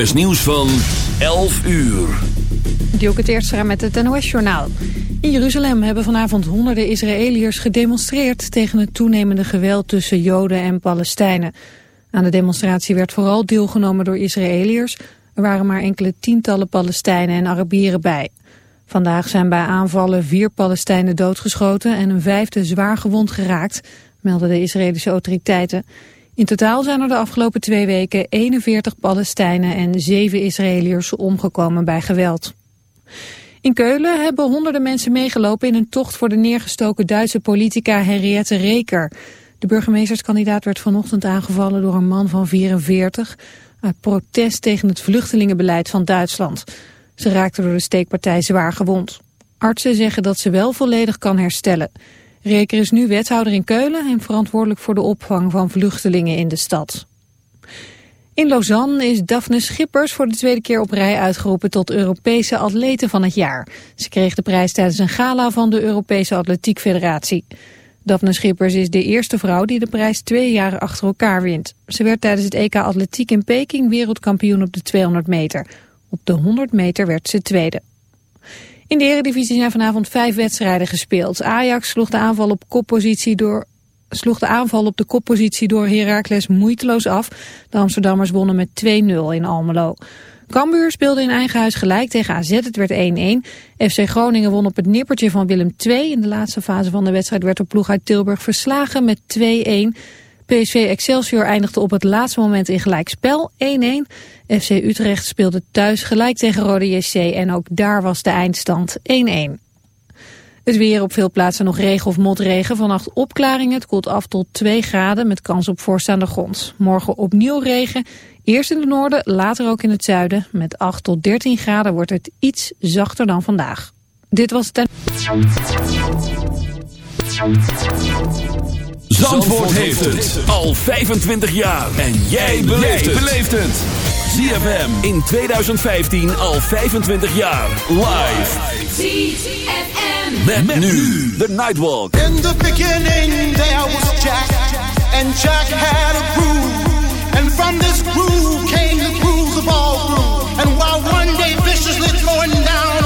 is nieuws van 11 uur. Dielke Teertstra met het NOS-journaal. In Jeruzalem hebben vanavond honderden Israëliërs gedemonstreerd... tegen het toenemende geweld tussen Joden en Palestijnen. Aan de demonstratie werd vooral deelgenomen door Israëliërs. Er waren maar enkele tientallen Palestijnen en Arabieren bij. Vandaag zijn bij aanvallen vier Palestijnen doodgeschoten... en een vijfde zwaar gewond geraakt, melden de Israëlische autoriteiten... In totaal zijn er de afgelopen twee weken 41 Palestijnen en 7 Israëliërs omgekomen bij geweld. In Keulen hebben honderden mensen meegelopen in een tocht voor de neergestoken Duitse politica Henriette Reker. De burgemeesterskandidaat werd vanochtend aangevallen door een man van 44 uit protest tegen het vluchtelingenbeleid van Duitsland. Ze raakte door de steekpartij zwaar gewond. Artsen zeggen dat ze wel volledig kan herstellen. Reker is nu wethouder in Keulen en verantwoordelijk voor de opvang van vluchtelingen in de stad. In Lausanne is Daphne Schippers voor de tweede keer op rij uitgeroepen tot Europese atlete van het jaar. Ze kreeg de prijs tijdens een gala van de Europese Atletiek Federatie. Daphne Schippers is de eerste vrouw die de prijs twee jaar achter elkaar wint. Ze werd tijdens het EK Atletiek in Peking wereldkampioen op de 200 meter. Op de 100 meter werd ze tweede. In de Eredivisie zijn vanavond vijf wedstrijden gespeeld. Ajax sloeg de aanval op koppositie door sloeg de aanval op de koppositie door Heracles moeiteloos af. De Amsterdammers wonnen met 2-0 in Almelo. Cambuur speelde in eigen huis gelijk tegen AZ, het werd 1-1. FC Groningen won op het nippertje van Willem II. In de laatste fase van de wedstrijd werd de ploeg uit Tilburg verslagen met 2-1. PSV Excelsior eindigde op het laatste moment in gelijkspel 1-1. FC Utrecht speelde thuis gelijk tegen Rode JC en ook daar was de eindstand 1-1. Het weer op veel plaatsen nog regen of motregen. Vannacht opklaringen. Het koelt af tot 2 graden met kans op vorst aan de grond. Morgen opnieuw regen. Eerst in het noorden, later ook in het zuiden. Met 8 tot 13 graden wordt het iets zachter dan vandaag. Dit was het... Zandvoort heeft het al 25 jaar. En jij beleeft het. ZFM in 2015 al 25 jaar. Live. ZFM. Met, met nu de Nightwalk. In the beginning there was Jack. And Jack had a groove. And from this groove came the grooves of all grooves. And while one day viciously throwing down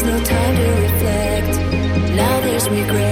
There was no time to reflect. Now there's regret.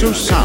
Into sound,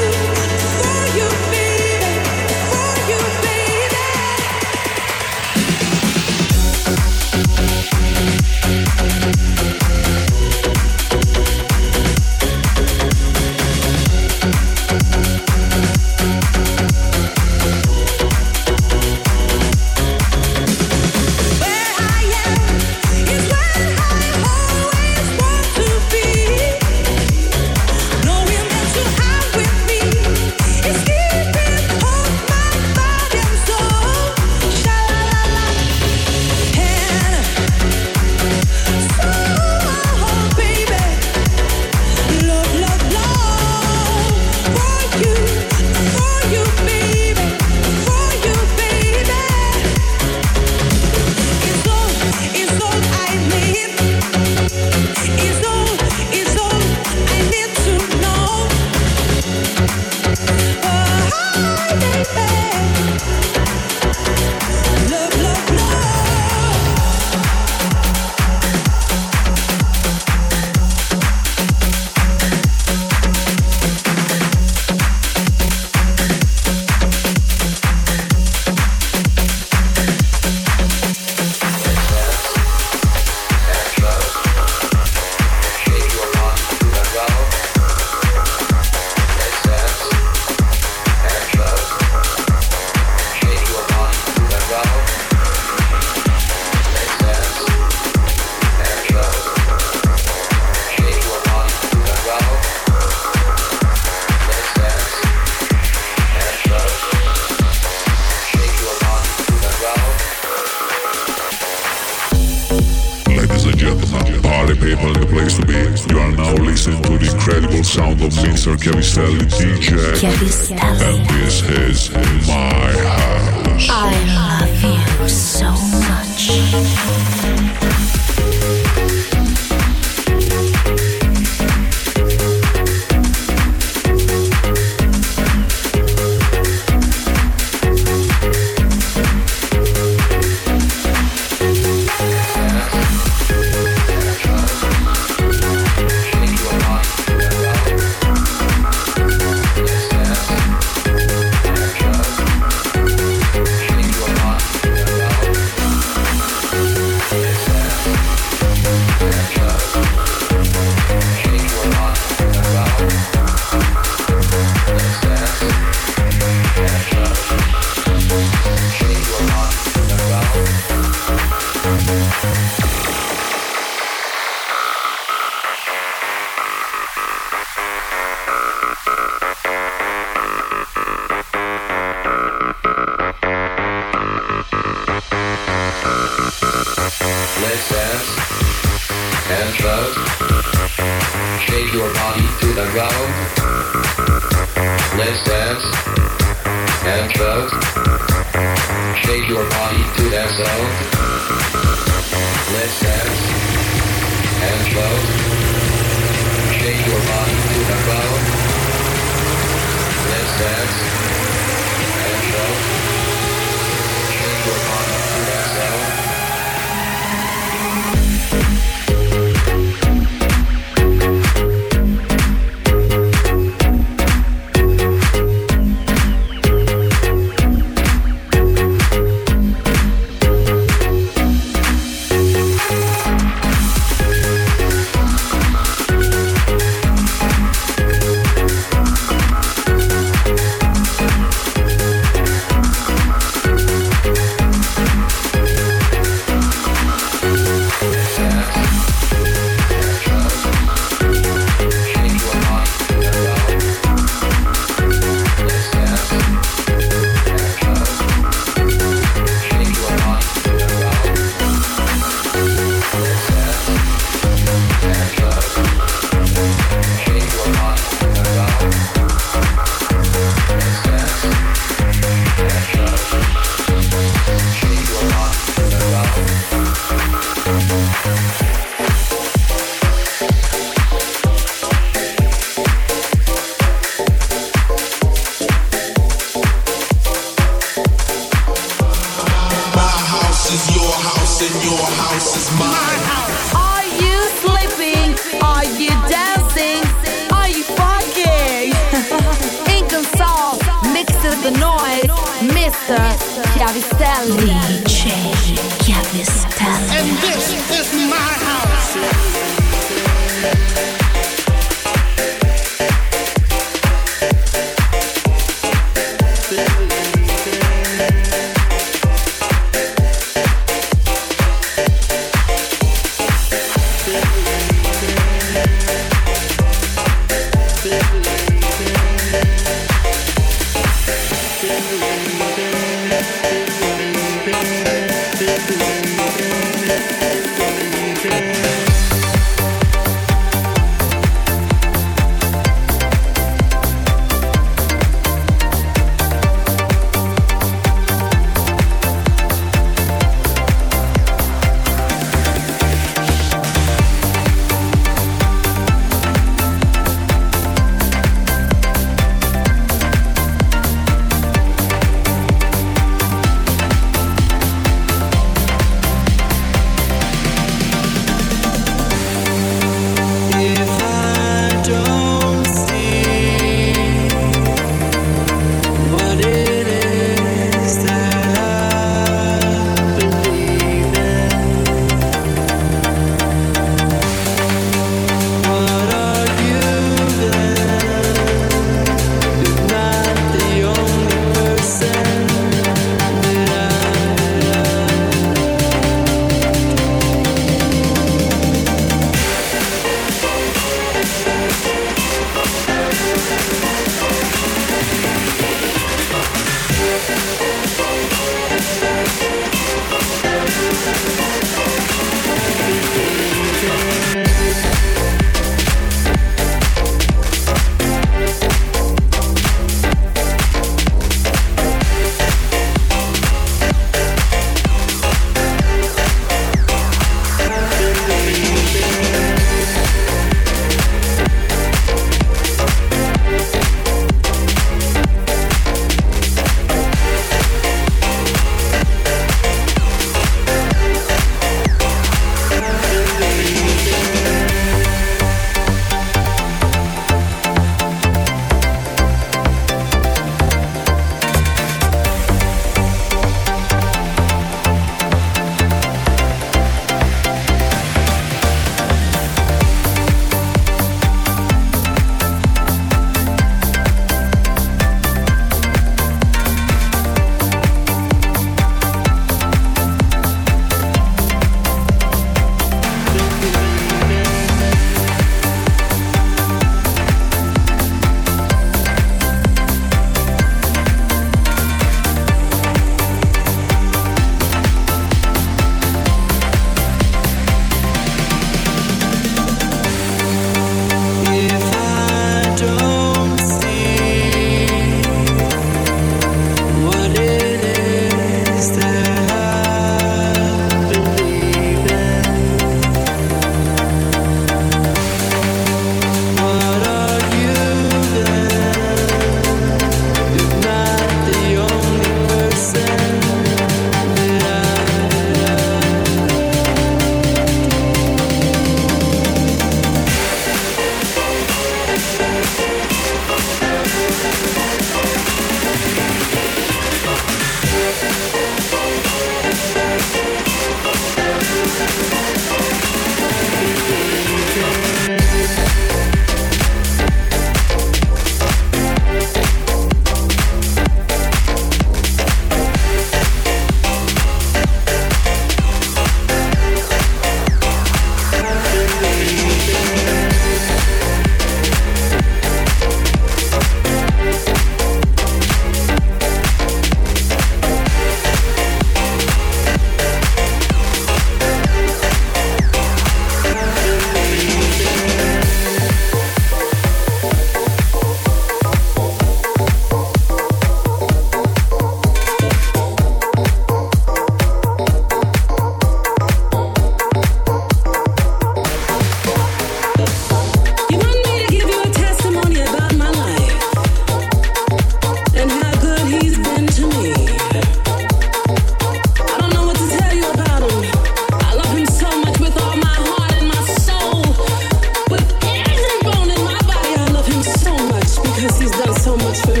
It's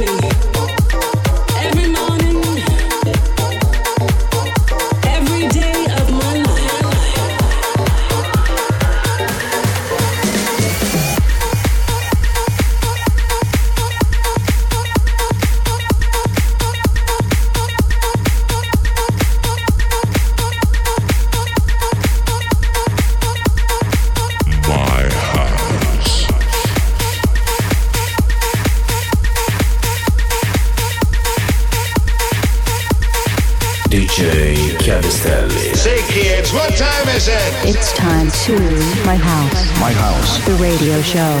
show.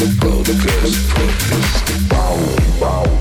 the prodigals put this. Bow, bow.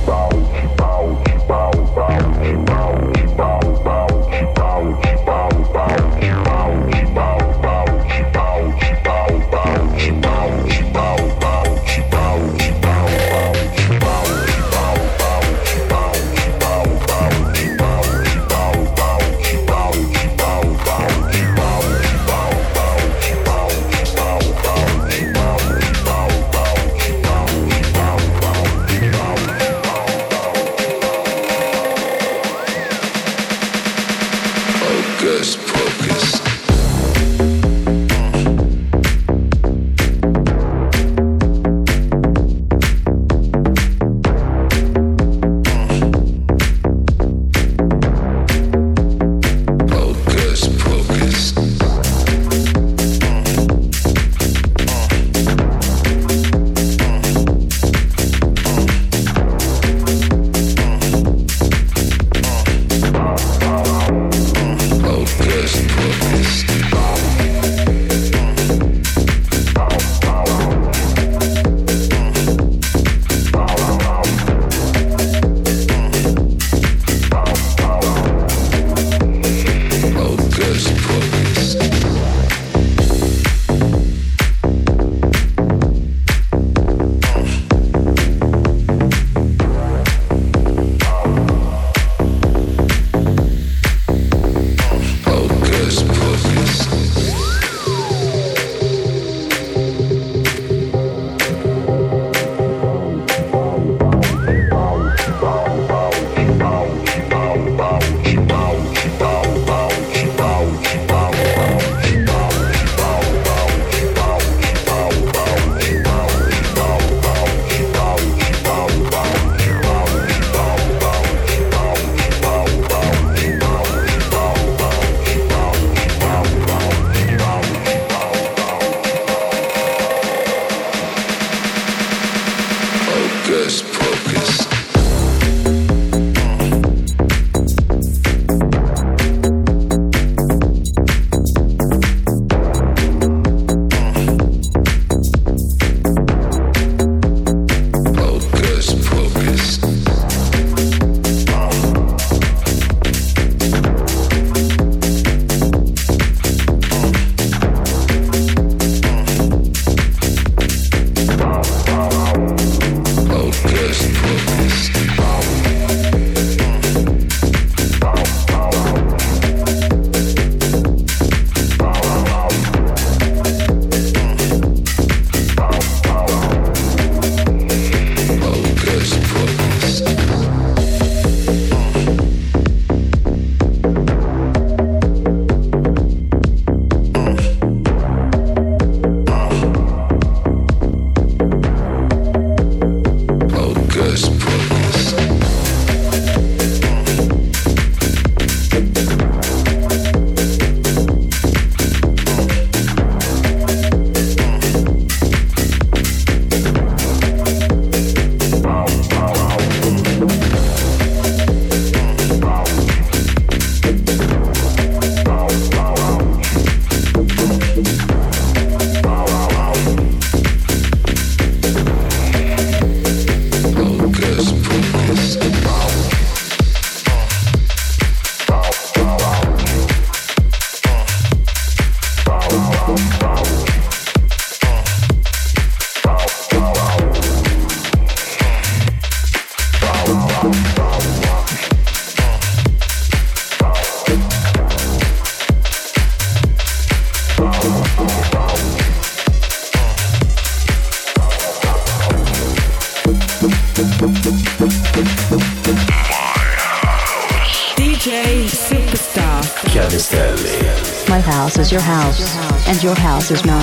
and your house is now.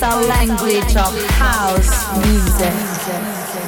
Universal language of house music.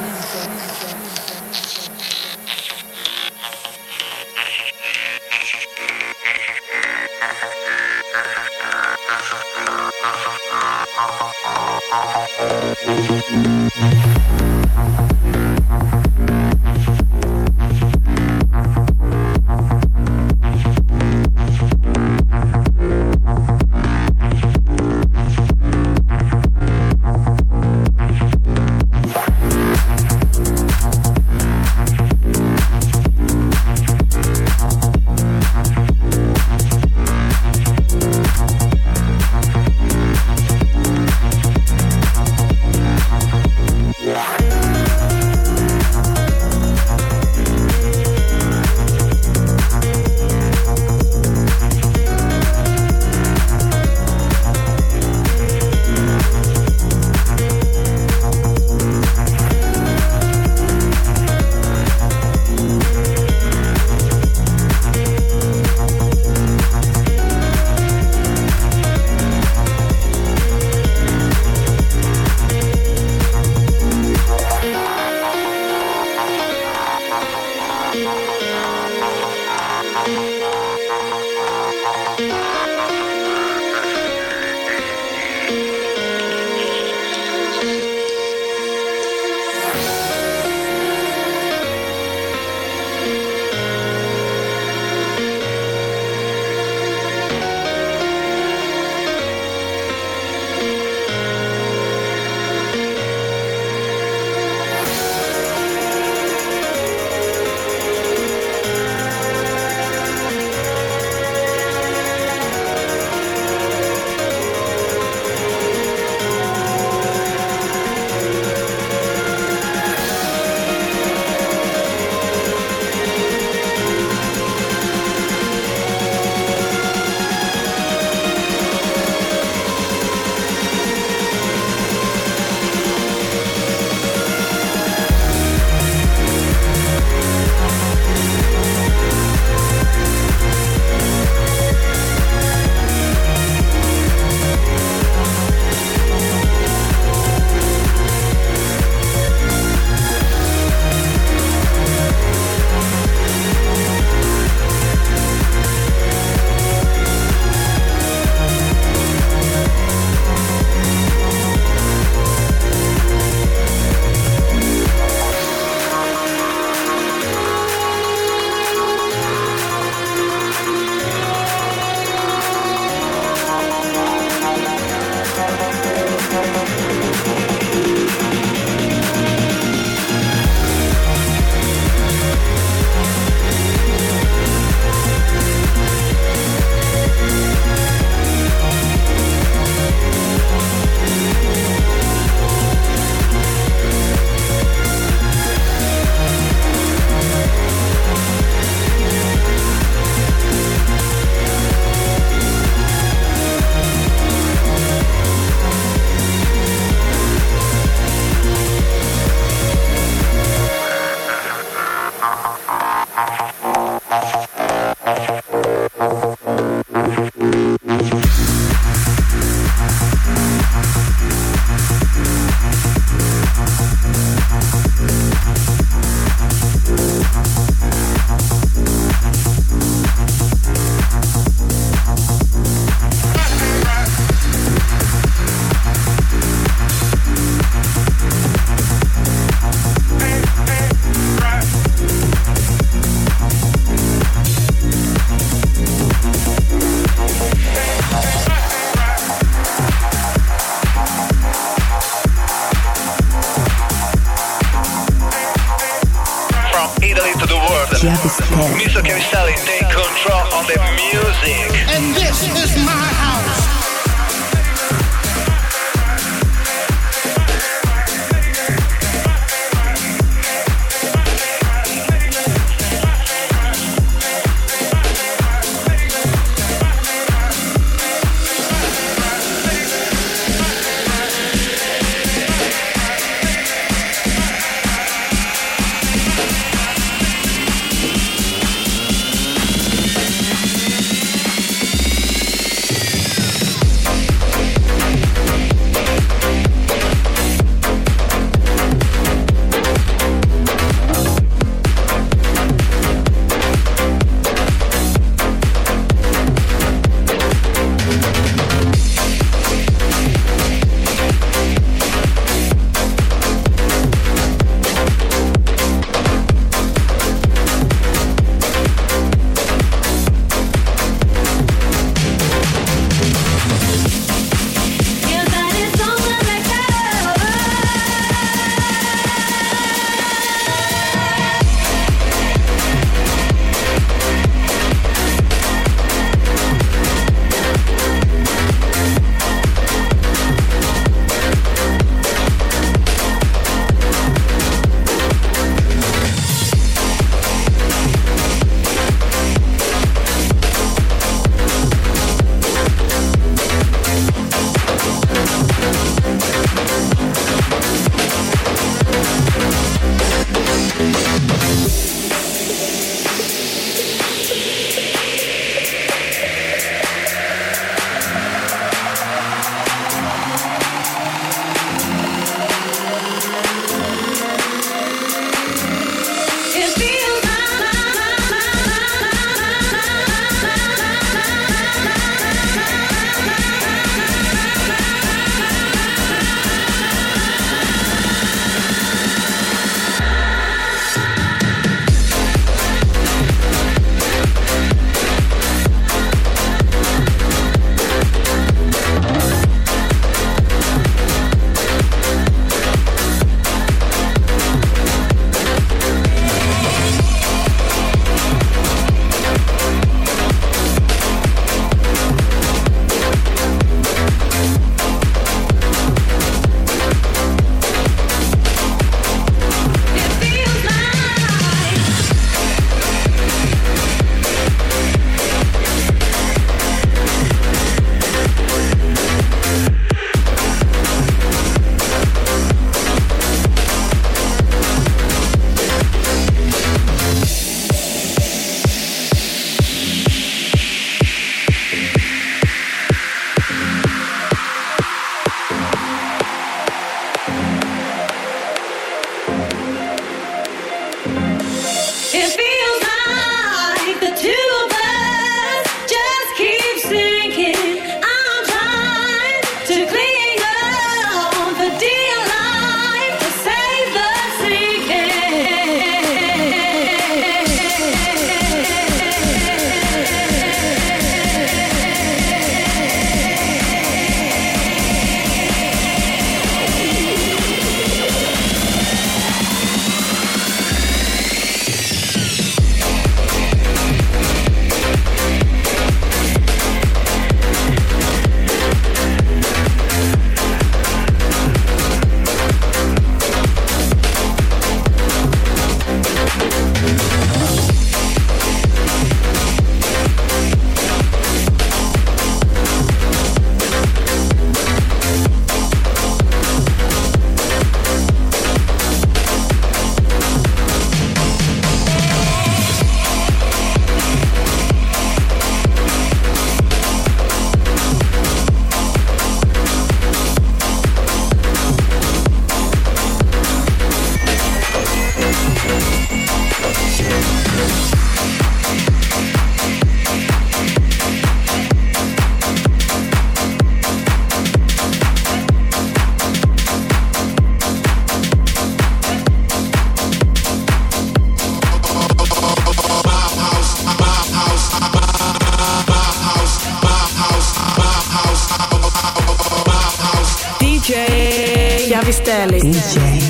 Stanley. DJ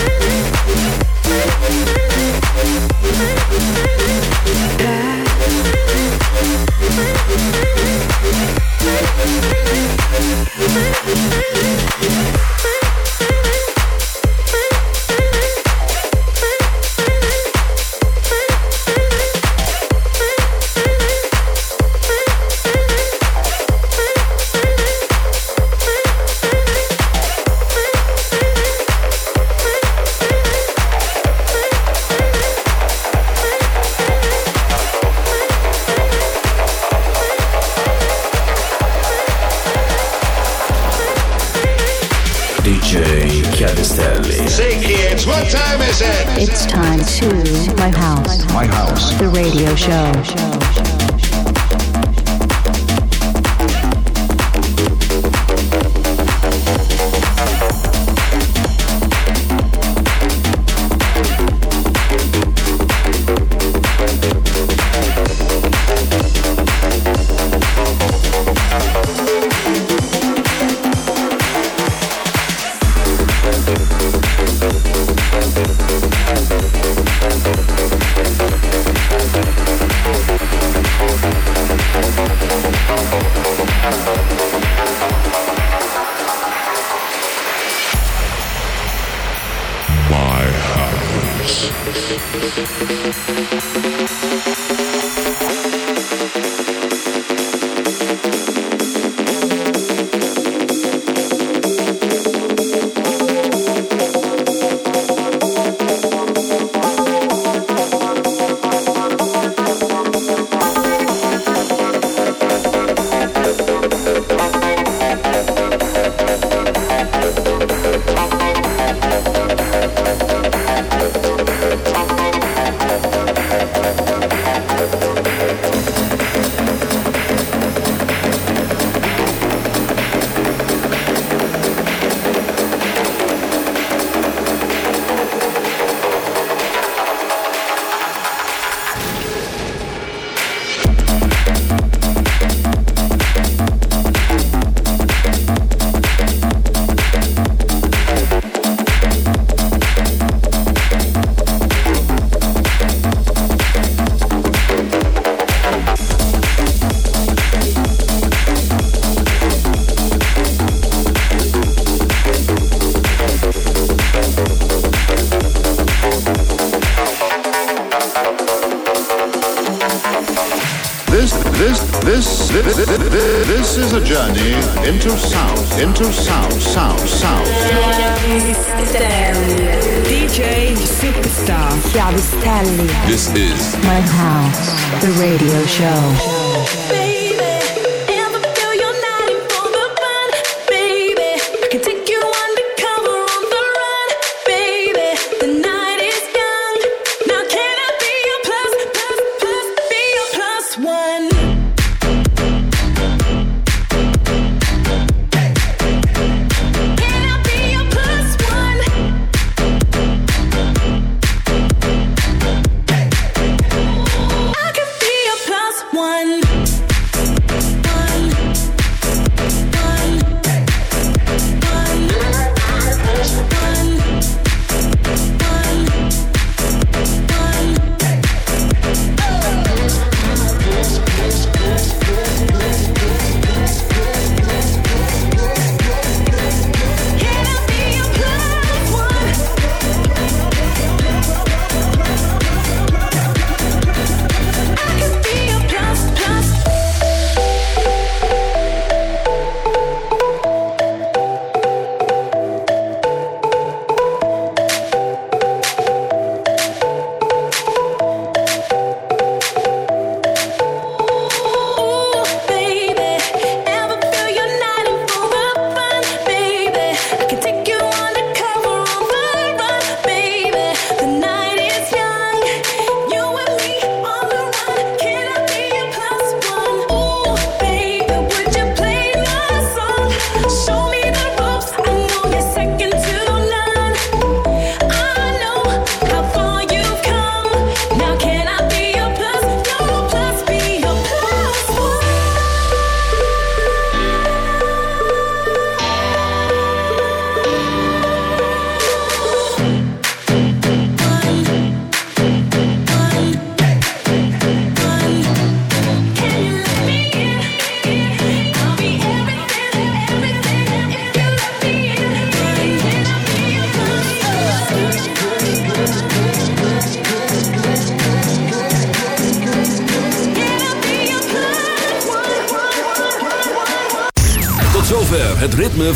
Baby